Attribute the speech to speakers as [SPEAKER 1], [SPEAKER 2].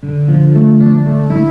[SPEAKER 1] Música mm.